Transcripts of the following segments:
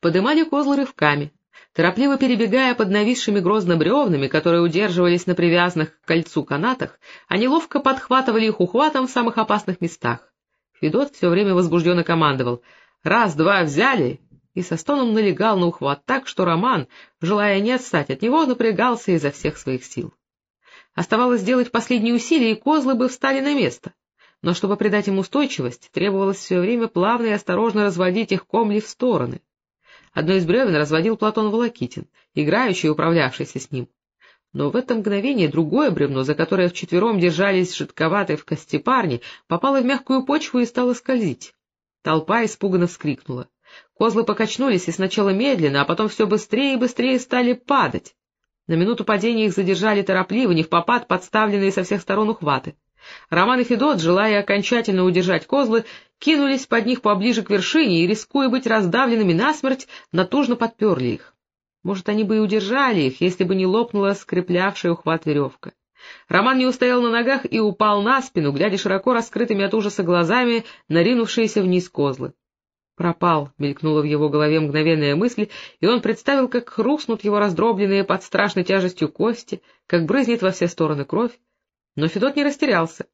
подымали козлы рывками. Торопливо перебегая под нависшими грозно бревнами, которые удерживались на привязанных к кольцу канатах, они ловко подхватывали их ухватом в самых опасных местах. Федот все время возбужденно командовал «Раз-два взяли!» и со стоном налегал на ухват так, что Роман, желая не отстать от него, напрягался изо всех своих сил. Оставалось сделать последние усилия, и козлы бы встали на место. Но чтобы придать им устойчивость, требовалось все время плавно и осторожно разводить их комли в стороны. Одно из бревен разводил Платон Волокитин, играющий и управлявшийся с ним. Но в это мгновение другое бревно, за которое вчетвером держались жидковатые в кости парни, попало в мягкую почву и стало скользить. Толпа испуганно вскрикнула. Козлы покачнулись и сначала медленно, а потом все быстрее и быстрее стали падать. На минуту падения их задержали торопливо, не в попад подставленные со всех сторон ухваты. Роман и Федот, желая окончательно удержать козлы, кинулись под них поближе к вершине и, рискуя быть раздавленными насмерть, натужно подперли их. Может, они бы и удержали их, если бы не лопнула скреплявшая ухват веревка. Роман не устоял на ногах и упал на спину, глядя широко раскрытыми от ужаса глазами наринувшиеся вниз козлы. «Пропал», — мелькнула в его голове мгновенная мысль, и он представил, как хрустнут его раздробленные под страшной тяжестью кости, как брызнет во все стороны кровь. Но Федот не растерялся.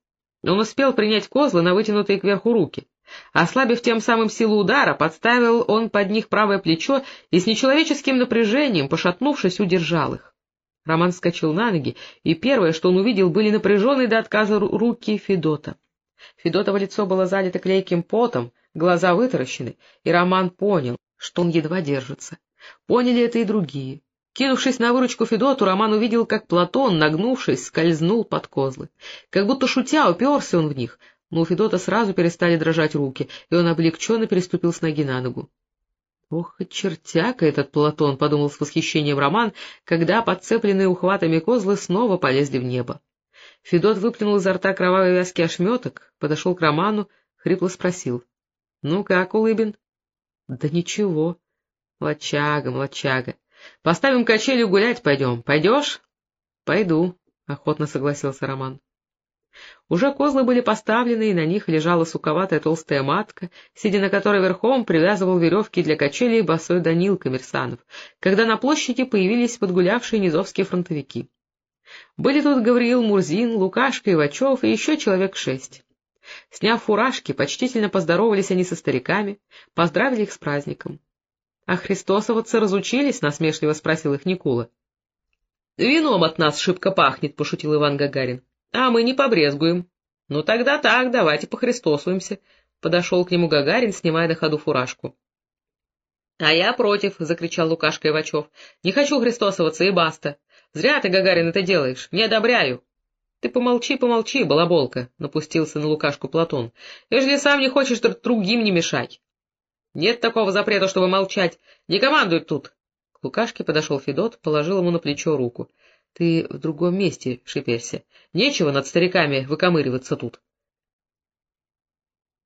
Он успел принять козлы на вытянутые кверху руки. Ослабив тем самым силу удара, подставил он под них правое плечо и с нечеловеческим напряжением, пошатнувшись, удержал их. Роман вскочил на ноги, и первое, что он увидел, были напряженные до отказа руки Федота. Федотово лицо было залито клейким потом, глаза вытаращены, и Роман понял, что он едва держится. Поняли это и другие. Кинувшись на выручку Федоту, Роман увидел, как Платон, нагнувшись, скользнул под козлы. Как будто шутя, уперся он в них, но у Федота сразу перестали дрожать руки, и он облегченно переступил с ноги на ногу. — Ох, чертяка этот Платон! — подумал с восхищением Роман, когда подцепленные ухватами козлы снова полезли в небо. Федот выплюнул изо рта кровавый вязкий ошметок, подошел к Роману, хрипло спросил. — Ну как, Улыбин? — Да ничего. — Младчага, младчага. Поставим качели гулять пойдем. Пойдешь? — Пойду, — охотно согласился Роман. Уже козлы были поставлены, и на них лежала суковатая толстая матка, сидя на которой верхом привязывал веревки для качелей босой Данил Коммерсанов, когда на площади появились подгулявшие низовские фронтовики. Были тут Гавриил Мурзин, Лукашка Ивачев и еще человек шесть. Сняв фуражки, почтительно поздоровались они со стариками, поздравили их с праздником. — А христосоваться разучились? — насмешливо спросил их Никула. — Вином от нас шибко пахнет, — пошутил Иван Гагарин. — А мы не побрезгуем. — Ну тогда так, давайте похристосуемся, — подошел к нему Гагарин, снимая на ходу фуражку. — А я против, — закричал Лукашка Ивачев. — Не хочу христосоваться и баста. Зря ты, Гагарин, это делаешь. Не одобряю. — Ты помолчи, помолчи, балаболка, — напустился на Лукашку Платон. — Ежели сам не хочешь, то другим не мешать. Нет такого запрета, чтобы молчать. Не командуй тут. К Лукашке подошел Федот, положил ему на плечо руку. — Ты в другом месте шиперся. Нечего над стариками выкомыриваться тут.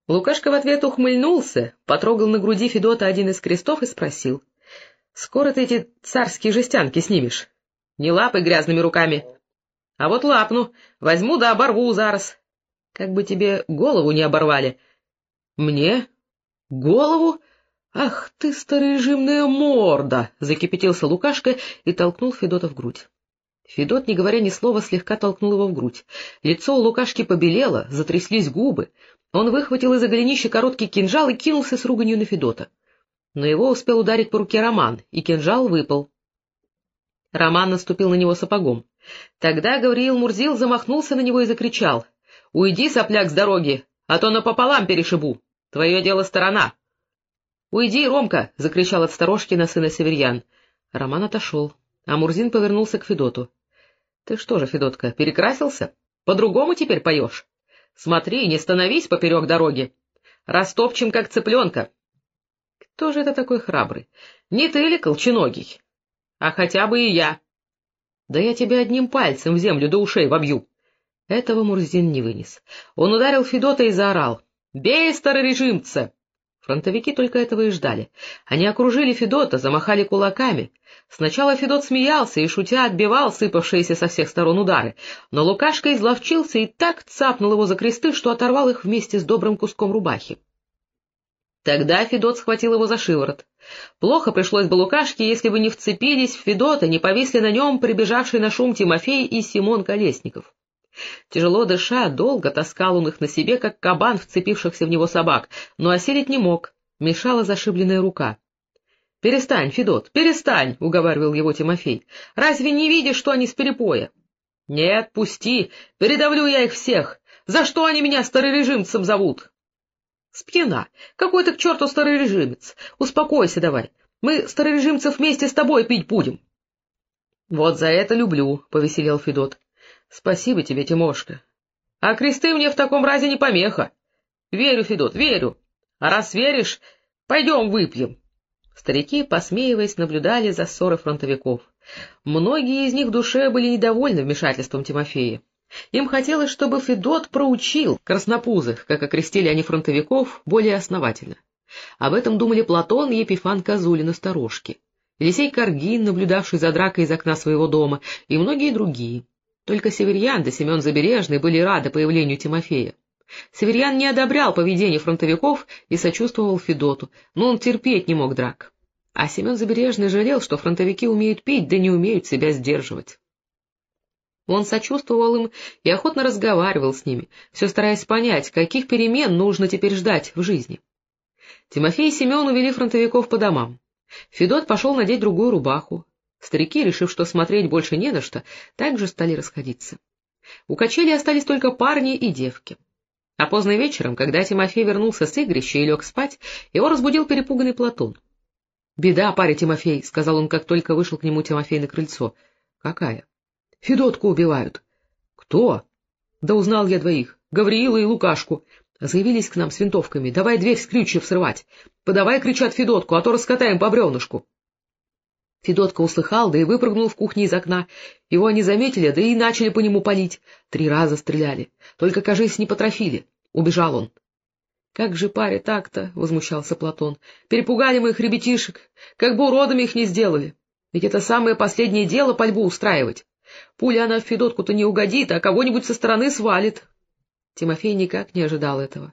Лукашка в ответ ухмыльнулся, потрогал на груди Федота один из крестов и спросил. — Скоро ты эти царские жестянки снимешь? — Не лапай грязными руками. — А вот лапну. Возьму да оборву зараз. Как бы тебе голову не оборвали. — Мне? Голову? Ах ты, старорежимная морда! — закипятился Лукашка и толкнул Федота в грудь. Федот, не говоря ни слова, слегка толкнул его в грудь. Лицо у Лукашки побелело, затряслись губы. Он выхватил из-за голенища короткий кинжал и кинулся с руганью на Федота. Но его успел ударить по руке Роман, и кинжал выпал. Роман наступил на него сапогом. Тогда Гавриил Мурзил замахнулся на него и закричал. — Уйди, сопляк, с дороги, а то напополам перешибу. Твое дело сторона. — Уйди, Ромка! — закричал от сторожки на сына Северьян. Роман отошел, а Мурзин повернулся к Федоту. — Ты что же, Федотка, перекрасился? По-другому теперь поешь? Смотри, не становись поперек дороги. Растопчем, как цыпленка. — Кто же это такой храбрый? Не ты ли, колченогий? А хотя бы и я. Да я тебя одним пальцем в землю до ушей вобью. Этого Мурзин не вынес. Он ударил Федота и заорал. «Бей, старорежимца!» Фронтовики только этого и ждали. Они окружили Федота, замахали кулаками. Сначала Федот смеялся и, шутя, отбивал сыпавшиеся со всех сторон удары, но Лукашка изловчился и так цапнул его за кресты, что оторвал их вместе с добрым куском рубахи. Тогда Федот схватил его за шиворот. Плохо пришлось бы Лукашке, если бы не вцепились в Федота, не повисли на нем прибежавший на шум Тимофей и Симон Колесников. Тяжело дыша, долго таскал он их на себе, как кабан, вцепившихся в него собак, но осилить не мог, мешала зашибленная рука. — Перестань, Федот, перестань, — уговаривал его Тимофей. — Разве не видишь, что они с перепоя? — Нет, пусти, передавлю я их всех. За что они меня старорежимцем зовут? — Спьяна. Какой ты к черту старорежимец? Успокойся давай. Мы старорежимцев вместе с тобой пить будем. — Вот за это люблю, — повеселел Федот. — Спасибо тебе, Тимошка. А кресты мне в таком разе не помеха. Верю, Федот, верю. А раз веришь, пойдем выпьем. Старики, посмеиваясь, наблюдали за ссорой фронтовиков. Многие из них в душе были недовольны вмешательством Тимофея. Им хотелось, чтобы Федот проучил краснопузых, как окрестили они фронтовиков, более основательно. Об этом думали Платон и Епифан Козулин и сторожки, Елисей Каргин, наблюдавший за дракой из окна своего дома, и многие другие. Только Северьян да Семен Забережный были рады появлению Тимофея. Северьян не одобрял поведение фронтовиков и сочувствовал Федоту, но он терпеть не мог драк. А Семен Забережный жалел, что фронтовики умеют пить, да не умеют себя сдерживать. Он сочувствовал им и охотно разговаривал с ними, все стараясь понять, каких перемен нужно теперь ждать в жизни. Тимофей и Семен увели фронтовиков по домам. Федот пошел надеть другую рубаху. Старики, решив, что смотреть больше не на что, также стали расходиться. У качели остались только парни и девки. А поздно вечером, когда Тимофей вернулся с игрища и лег спать, его разбудил перепуганный Платон. — Беда, паря Тимофей, — сказал он, как только вышел к нему Тимофей на крыльцо. — Какая? — Федотку убивают. — Кто? — Да узнал я двоих. Гавриила и Лукашку. Заявились к нам с винтовками. Давай дверь с крючев срывать. Подавай, кричат, Федотку, а то раскатаем по бревнышку. Федотка услыхал, да и выпрыгнул в кухне из окна. Его они заметили, да и начали по нему палить. Три раза стреляли. Только, кажись, не потрофили. Убежал он. — Как же паре так-то? — возмущался Платон. — Перепугали мы их ребятишек. Как бы уродами их не сделали. Ведь это самое последнее дело пальбу устраивать. Пуля она в Федотку-то не угодит, а кого-нибудь со стороны свалит. Тимофей никак не ожидал этого.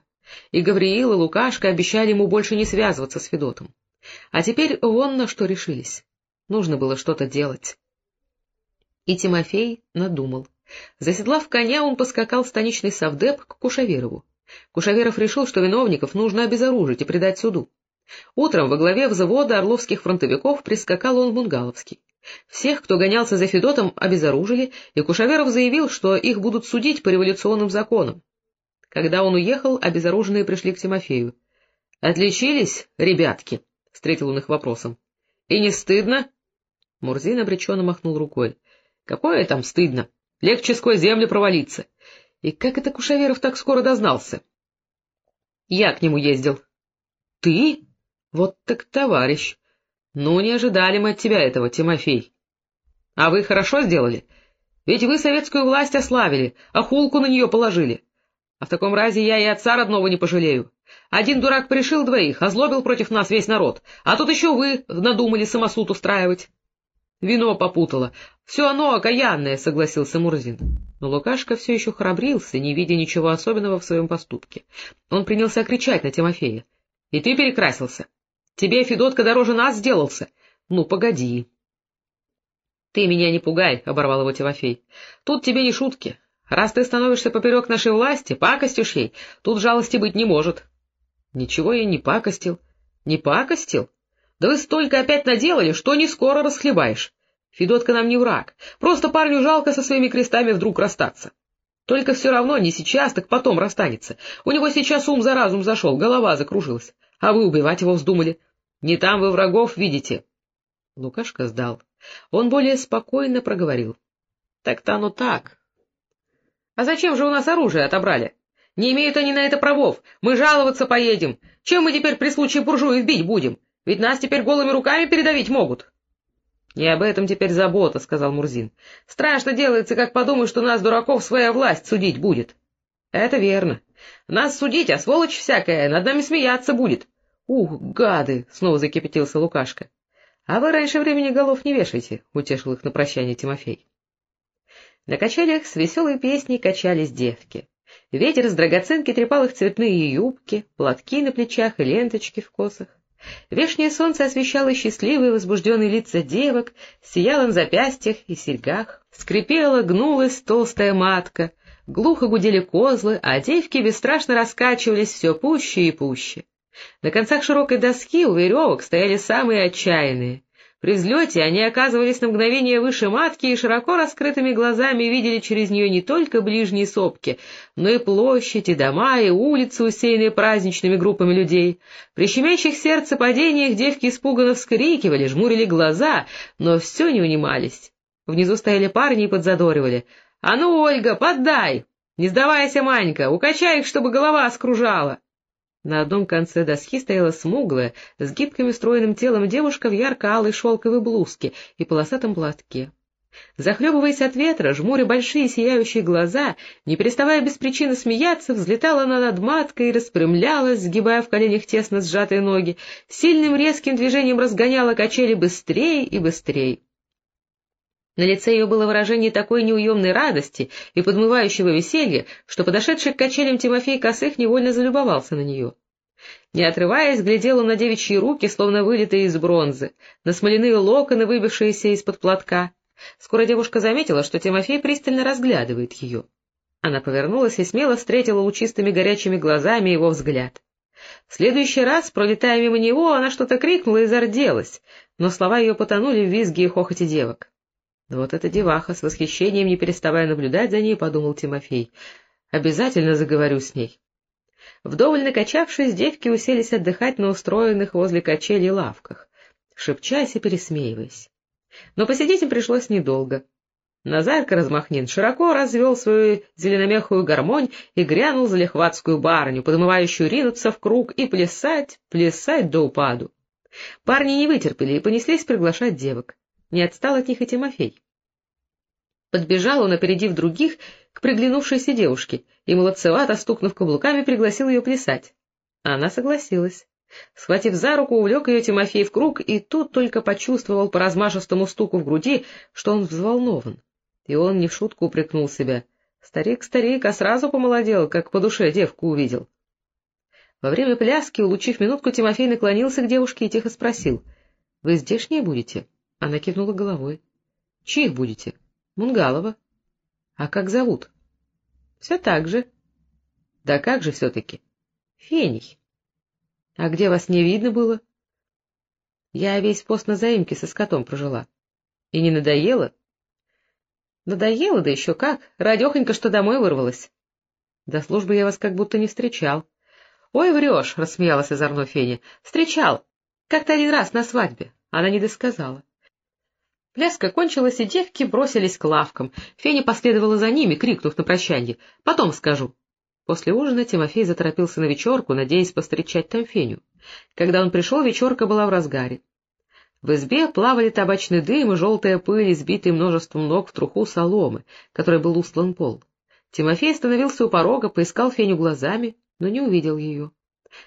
И Гавриил, и Лукашка обещали ему больше не связываться с Федотом. А теперь вон на что решились. Нужно было что-то делать. И Тимофей надумал. Заседлав коня, он поскакал станичный совдеп к Кушаверову. Кушаверов решил, что виновников нужно обезоружить и предать суду. Утром во главе взвода орловских фронтовиков прискакал он в Мунгаловский. Всех, кто гонялся за Федотом, обезоружили, и Кушаверов заявил, что их будут судить по революционным законам. Когда он уехал, обезоруженные пришли к Тимофею. — Отличились, ребятки? — встретил он их вопросом. — И не стыдно? Мурзин обреченно махнул рукой. — Какое там стыдно? Легче сквозь землю провалиться. И как это Кушаверов так скоро дознался? — Я к нему ездил. — Ты? Вот так товарищ. Ну, не ожидали мы от тебя этого, Тимофей. — А вы хорошо сделали? Ведь вы советскую власть ославили, а хулку на нее положили. А в таком разе я и отца родного не пожалею. Один дурак пришил двоих, озлобил против нас весь народ, а тут еще вы надумали самосуд устраивать. Вино попутало. Все оно окаянное, — согласился Мурзин. Но Лукашка все еще храбрился, не видя ничего особенного в своем поступке. Он принялся кричать на Тимофея. — И ты перекрасился? Тебе Федотка дороже нас сделался? Ну, погоди. — Ты меня не пугай, — оборвал его Тимофей. — Тут тебе не шутки. Раз ты становишься поперек нашей власти, пакостишь ей, тут жалости быть не может. — Ничего я не пакостил. — Не пакостил? Да вы столько опять наделали, что не скоро расхлебаешь. Федотка нам не враг, просто парню жалко со своими крестами вдруг расстаться. Только все равно не сейчас, так потом расстанется. У него сейчас ум за разум зашел, голова закружилась. А вы убивать его вздумали. Не там вы врагов видите. Лукашка сдал. Он более спокойно проговорил. — Так-то оно так. — А зачем же у нас оружие отобрали? Не имеют они на это правов. Мы жаловаться поедем. Чем мы теперь при случае буржуев бить будем? Ведь нас теперь голыми руками передавить могут. — Не об этом теперь забота, — сказал Мурзин. — Страшно делается, как подумаешь, что нас, дураков, своя власть судить будет. — Это верно. Нас судить, а сволочь всякая над нами смеяться будет. — Ух, гады! — снова закипятился Лукашка. — А вы раньше времени голов не вешайте, — утешил их на прощание Тимофей. На качелях с веселой песней качались девки. Ветер с драгоценки трепал их цветные юбки, платки на плечах и ленточки в косах. Вешнее солнце освещало счастливые возбужденные лица девок, сияло на запястьях и серьгах. Скрипела, гнулась толстая матка, глухо гудели козлы, а девки бесстрашно раскачивались все пуще и пуще. На концах широкой доски у веревок стояли самые отчаянные. При взлете они оказывались на мгновение выше матки и широко раскрытыми глазами видели через нее не только ближние сопки, но и площади, дома, и улицы, усеянные праздничными группами людей. При щемящих сердце падениях девки испуганно вскрикивали, жмурили глаза, но все не унимались. Внизу стояли парни и подзадоривали. — А ну, Ольга, поддай! Не сдавайся, Манька, укачай их, чтобы голова скружала! На одном конце доски стояла смуглая, с гибким и стройным телом девушка в ярко-алой шелковой блузке и полосатом платке. Захлебываясь от ветра, жмуря большие сияющие глаза, не переставая без причины смеяться, взлетала она над маткой и распрямлялась, сгибая в коленях тесно сжатые ноги, сильным резким движением разгоняла качели быстрее и быстрее. На лице ее было выражение такой неуемной радости и подмывающего веселья, что подошедший к качелям Тимофей Косых невольно залюбовался на нее. Не отрываясь, глядел он на девичьи руки, словно вылитые из бронзы, на смоляные локоны, выбившиеся из-под платка. Скоро девушка заметила, что Тимофей пристально разглядывает ее. Она повернулась и смело встретила лучистыми горячими глазами его взгляд. В следующий раз, пролетая мимо него, она что-то крикнула и зарделась, но слова ее потонули в визге и хохоте девок. Вот эта деваха, с восхищением не переставая наблюдать за ней, подумал Тимофей. Обязательно заговорю с ней. Вдоволь накачавшись, девки уселись отдыхать на устроенных возле качелей лавках, шепчась и пересмеиваясь. Но посидеть им пришлось недолго. Назарка Размахнин широко развел свою зеленомехую гармонь и грянул за лихватскую барню, подмывающую ринуться в круг и плясать, плясать до упаду. Парни не вытерпели и понеслись приглашать девок. Не отстал от них и Тимофей. Подбежал он, опередив других, к приглянувшейся девушке, и, молодцевато стукнув каблуками, пригласил ее плясать. Она согласилась. Схватив за руку, увлек ее Тимофей в круг, и тут только почувствовал по размашистому стуку в груди, что он взволнован. И он не в шутку упрекнул себя. Старик-старик, а сразу помолодел, как по душе девку увидел. Во время пляски, улучив минутку, Тимофей наклонился к девушке и тихо спросил. — Вы здешние будете? Она кивнула головой. — Чьих будете? — Мунгалова. — А как зовут? — Все так же. — Да как же все-таки? — Фений. — А где вас не видно было? — Я весь пост на заимке со скотом прожила. — И не надоело? — Надоело, да еще как. Радехонько, что домой вырвалась. — До службы я вас как будто не встречал. — Ой, врешь, — рассмеялась озорно Феня. — Встречал. Как-то один раз на свадьбе. Она не досказала. Пляска кончилась, и девки бросились к лавкам. Феня последовала за ними, крикнув на прощанье. — Потом скажу. После ужина Тимофей заторопился на вечерку, надеясь постречать там Феню. Когда он пришел, вечерка была в разгаре. В избе плавали табачный дым и желтая пыль, избитый множеством ног в труху соломы, которой был устлан пол. Тимофей остановился у порога, поискал Феню глазами, но не увидел ее.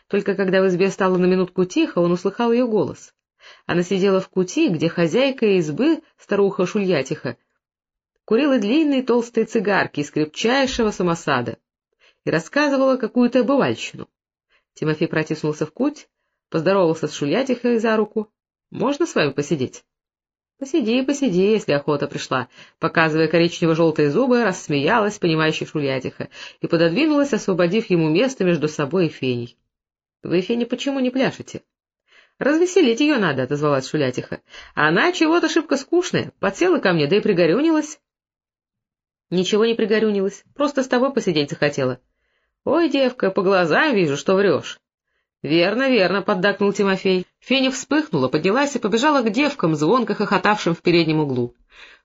Только когда в избе стало на минутку тихо, он услыхал ее голос. Она сидела в кути, где хозяйка избы, старуха Шульятиха, курила длинные толстые цигарки из крепчайшего самосада и рассказывала какую-то бывальщину. Тимофей протиснулся в куть, поздоровался с Шульятихой за руку. — Можно с вами посидеть? — Посиди, посиди, если охота пришла, — показывая коричнево-желтые зубы, рассмеялась, понимающая Шульятиха, и пододвинулась, освободив ему место между собой и Феней. — Вы, Феня, почему не пляшете? —— Развеселить ее надо, — отозвалась Шулятиха. — А она чего-то шибко скучная, подсела ко мне, да и пригорюнилась. — Ничего не пригорюнилась, просто с тобой посидеть захотела. — Ой, девка, по глазам вижу, что врешь. — Верно, верно, — поддакнул Тимофей. Феня вспыхнула, поднялась и побежала к девкам, звонко хохотавшим в переднем углу.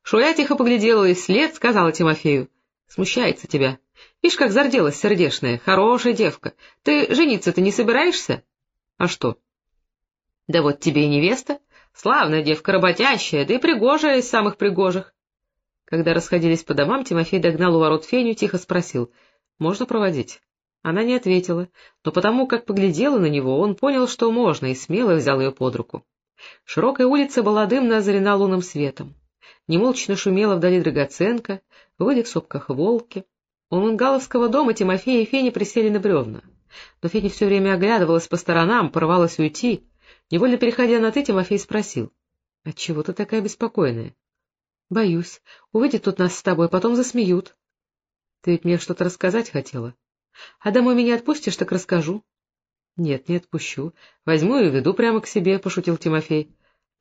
Шулятиха поглядела и вслед, сказала Тимофею. — Смущается тебя. Видишь, как зарделась сердешная, хорошая девка. Ты жениться-то не собираешься? — А что? — да вот тебе и невеста. Славная девка, работящая, да и пригожая из самых пригожих. Когда расходились по домам, Тимофей догнал у ворот Феню, тихо спросил. — Можно проводить? Она не ответила, но потому, как поглядела на него, он понял, что можно, и смело взял ее под руку. Широкая улица была дымно озарена лунным светом. Немолчно шумела вдали драгоценка, в этих сопках волки. У Мунгаловского дома Тимофей и Феня присели на бревна. Но Феня все время оглядывалась по сторонам, порывалась уйти. Невольно переходя на «ты», Тимофей спросил. — Отчего ты такая беспокойная? — Боюсь. Увидят тут нас с тобой, потом засмеют. — Ты ведь мне что-то рассказать хотела? — А домой меня отпустишь, так расскажу. — Нет, не отпущу. Возьму и веду прямо к себе, — пошутил Тимофей.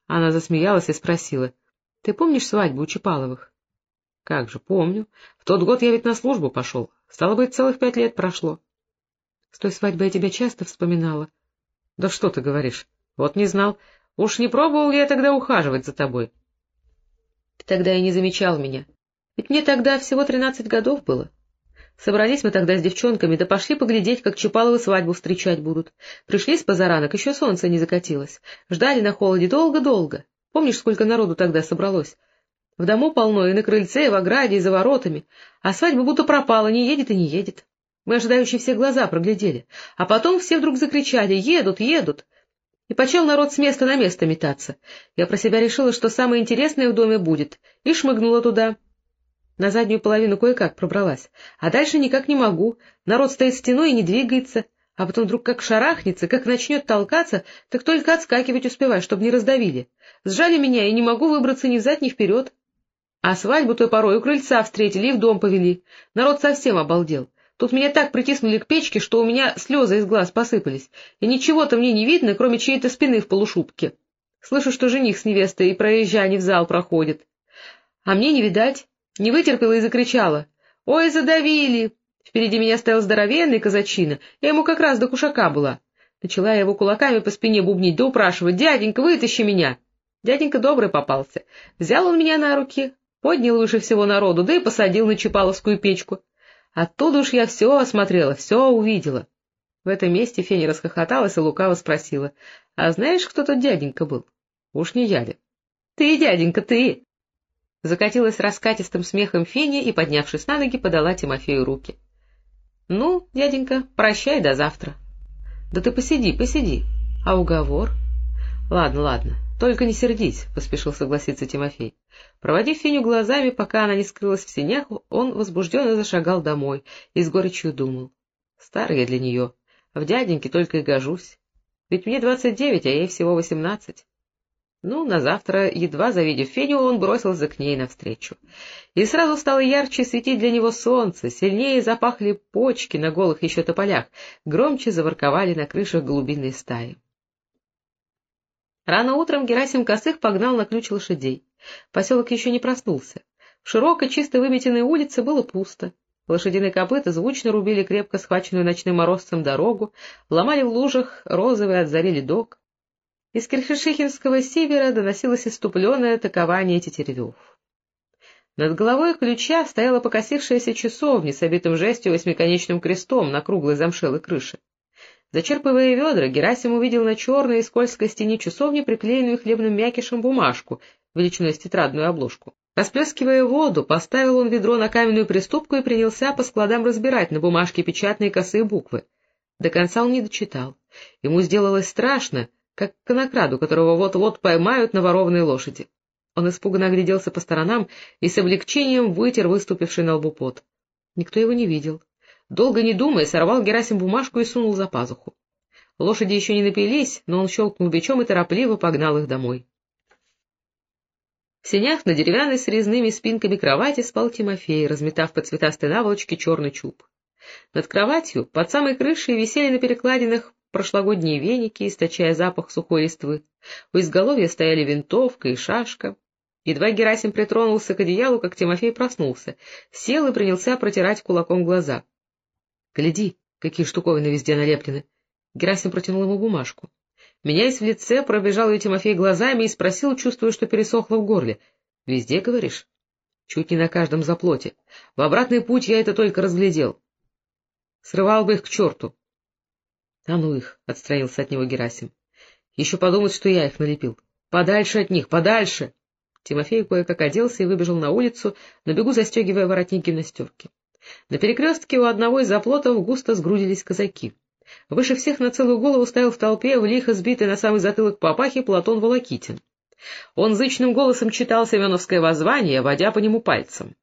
Она засмеялась и спросила. — Ты помнишь свадьбу у Чапаловых? — Как же, помню. В тот год я ведь на службу пошел. Стало быть, целых пять лет прошло. — С той свадьбы я тебя часто вспоминала. — Да что ты говоришь? Вот не знал. Уж не пробовал я тогда ухаживать за тобой. Ты тогда и не замечал меня. Ведь мне тогда всего тринадцать годов было. Собрались мы тогда с девчонками, да пошли поглядеть, как Чапаловы свадьбу встречать будут. Пришли с позаранок, еще солнце не закатилось. Ждали на холоде долго-долго. Помнишь, сколько народу тогда собралось? В дому полно, и на крыльце, и в ограде, и за воротами. А свадьба будто пропала, не едет и не едет. Мы ожидающие все глаза проглядели. А потом все вдруг закричали «Едут, едут!» И почел народ с места на место метаться. Я про себя решила, что самое интересное в доме будет, и шмыгнула туда. На заднюю половину кое-как пробралась, а дальше никак не могу. Народ стоит стеной и не двигается, а потом вдруг как шарахнется, как начнет толкаться, так только отскакивать успевай, чтобы не раздавили. Сжали меня, и не могу выбраться ни взад, ни вперед. А свадьбу той порой у крыльца встретили и в дом повели. Народ совсем обалдел. Тут меня так притиснули к печке, что у меня слезы из глаз посыпались, и ничего-то мне не видно, кроме чьей-то спины в полушубке. Слышу, что жених с невестой и проезжане в зал проходят. А мне не видать. Не вытерпела и закричала. «Ой, задавили!» Впереди меня стоял здоровенный казачина, я ему как раз до кушака была. Начала я его кулаками по спине бубнить да упрашивать. «Дяденька, вытащи меня!» Дяденька добрый попался. Взял он меня на руки, поднял выше всего народу, да и посадил на Чапаловскую печку. Оттуда уж я все осмотрела, все увидела. В этом месте Феня расхохоталась и лукаво спросила. — А знаешь, кто тот дяденька был? — Уж не я ли? — Ты, дяденька, ты! Закатилась раскатистым смехом Феня и, поднявшись на ноги, подала Тимофею руки. — Ну, дяденька, прощай до завтра. — Да ты посиди, посиди. А уговор? — Ладно, ладно, только не сердись, — поспешил согласиться Тимофей. Проводив Феню глазами, пока она не скрылась в сенях, он возбужденно зашагал домой и с горечью думал. Старый я для нее, в дяденьке только и гожусь. Ведь мне двадцать девять, а ей всего восемнадцать. Ну, на завтра, едва завидев Феню, он бросился к ней навстречу. И сразу стало ярче светить для него солнце, сильнее запахли почки на голых еще тополях, громче заворковали на крышах голубиные стаи. Рано утром Герасим Косых погнал на ключ лошадей. Поселок еще не проснулся. В широкой, чисто выметенной улице было пусто. Лошадиные копыта звучно рубили крепко схваченную ночным морозцем дорогу, ломали в лужах розовый от зари ледок. Из Кирхишихинского севера доносилось иступленное такование тетеревев. Над головой ключа стояла покосившаяся часовня с обитым жестью восьмиконечным крестом на круглой замшелой крыше. Зачерпывая ведра, Герасим увидел на черной и скользкой стене часовни приклеенную хлебным мякишем бумажку, величиной с тетрадную обложку. Расплескивая воду, поставил он ведро на каменную приступку и принялся по складам разбирать на бумажке печатные косые буквы. До конца он не дочитал. Ему сделалось страшно, как конокраду, которого вот-вот поймают на ворованной лошади. Он испуганно огляделся по сторонам и с облегчением вытер выступивший на лбу пот. Никто его не видел. Долго не думая, сорвал Герасим бумажку и сунул за пазуху. Лошади еще не напились, но он щелкнул бичом и торопливо погнал их домой. В сенях на деревянной с резными спинками кровати спал Тимофей, разметав по цветастой наволочке черный чуб. Над кроватью, под самой крышей, висели на перекладинах прошлогодние веники, источая запах сухой листвы. У изголовья стояли винтовка и шашка. Едва Герасим притронулся к одеялу, как Тимофей проснулся, сел и принялся протирать кулаком глаза. — Гляди, какие штуковины везде налеплены. Герасим протянул ему бумажку. Меняясь в лице, пробежал ее Тимофей глазами и спросил, чувствуя, что пересохло в горле. — Везде, говоришь? — Чуть не на каждом заплоте. В обратный путь я это только разглядел. — Срывал бы их к черту. — А ну их, — отстранился от него Герасим. — Еще подумать, что я их налепил. Подальше от них, подальше! Тимофей кое-как оделся и выбежал на улицу, на бегу застегивая воротник гимнастерки. На перекрестке у одного из оплотов густо сгрудились казаки. Выше всех на целую голову стоял в толпе, в лихо сбитый на самый затылок папахи Платон Волокитин. Он зычным голосом читал Семеновское воззвание, водя по нему пальцем.